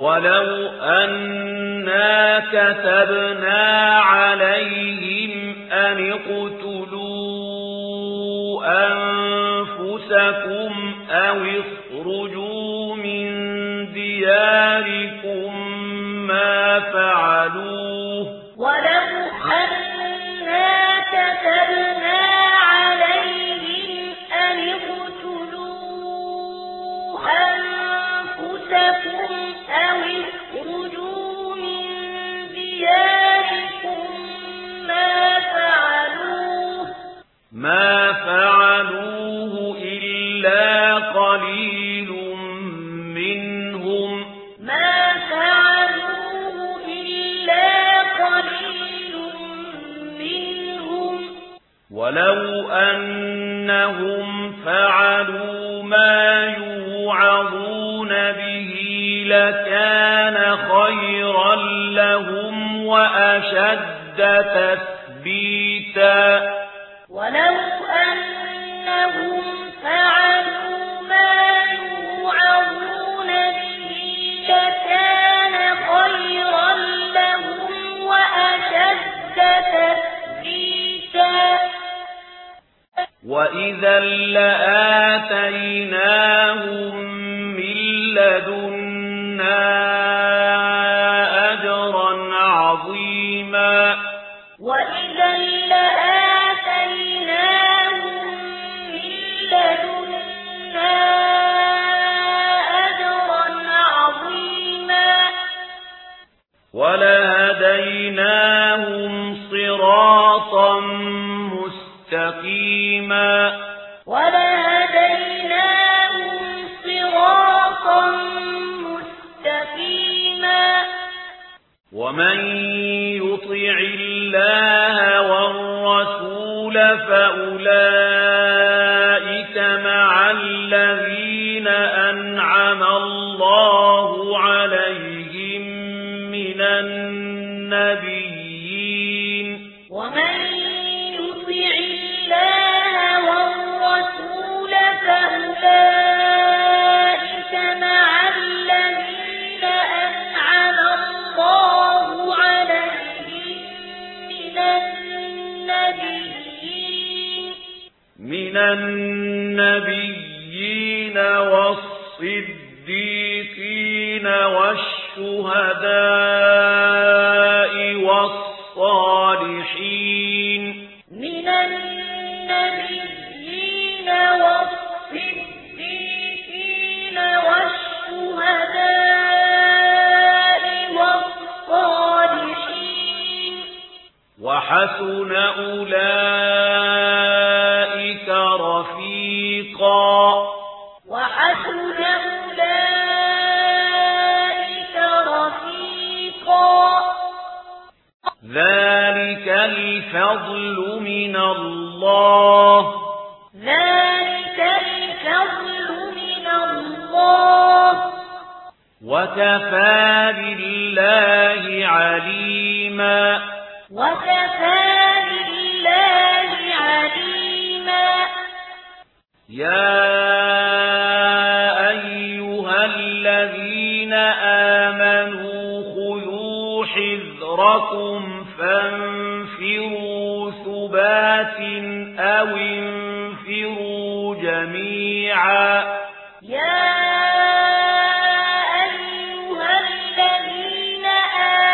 ولو أنا كتبنا عليهم أن اقتلوا أنفسكم أو اصطلوا ما فعلوه إلا قليل منهم. ما فعلوه إلا قليل منهم. ولو أنهم فعلوا ما يوعظون به لكان خيرا لهم وأشد تثبيتا. ولو أنهم فعلوا ما يوعظون به لكان خيرا لهم وأشد وإذا لآتيناهم من لدنا ومن يطع الله والرسول فأولئك مع الذين أنعم الله عليهم من النبيين. ومن من النبيين والصديقين والشهداء والصالحين. من النبيين والصديقين والشهداء والصالحين. وحسن أولئك الفضل من الله. ذلك الفضل من الله. وكفى بالله عليما. وكفى بالله عليما. يا أيها الذين آمنوا خذوا حذركم فانفروا قربات أو انفروا جميعا. يا أيها الذين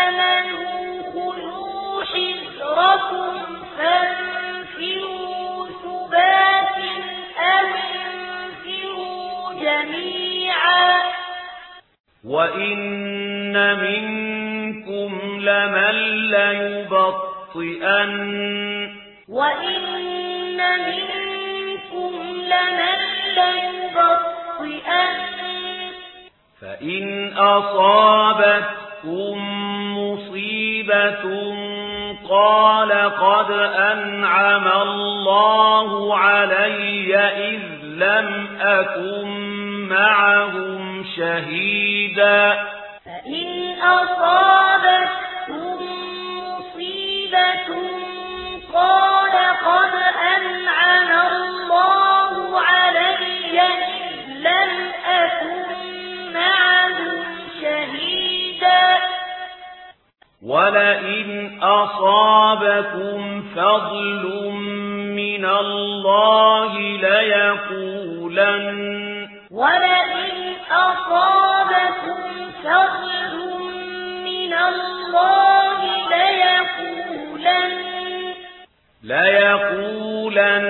آمنوا خلوا حذركم فانفروا ثبات أو انفروا جميعا. وإن منكم لمن ليبطئن. وَإِنَّ مِنكُمْ فَإِنْ أَصَابَتْكُم مُّصِيبَةٌ قَالَ قَدْ أَنْعَمَ اللَّهُ عَلَيَّ إِذْ لَمْ أَكُن مَّعَهُمْ شَهِيدًا فَإِنْ أَصَابَتْكُم ولئن أصابكم فضل من الله ليقولن ولئن أصابكم فضل من الله ليقولن ليقولن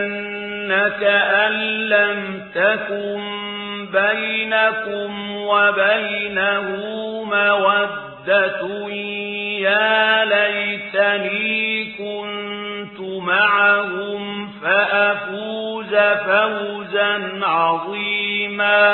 كأن لم تكن بينكم وبينه مودة يا ليتني كنت معهم فأفوز فوزا عظيما.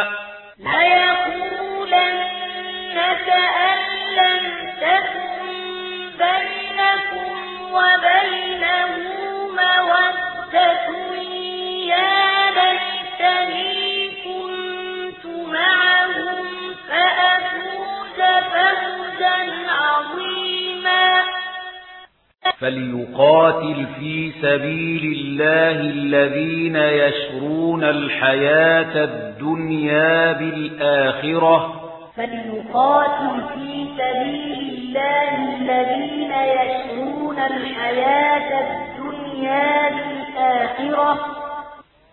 فليقاتل في سبيل الله الذين يشرون الحياة الدنيا بالآخرة فليقاتل في سبيل الله الذين يشرون الحياة الدنيا بالآخرة